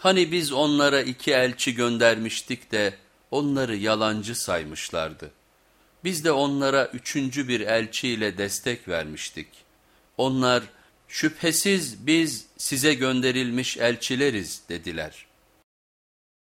Hani biz onlara iki elçi göndermiştik de onları yalancı saymışlardı. Biz de onlara üçüncü bir elçiyle destek vermiştik. Onlar şüphesiz biz size gönderilmiş elçileriz dediler.''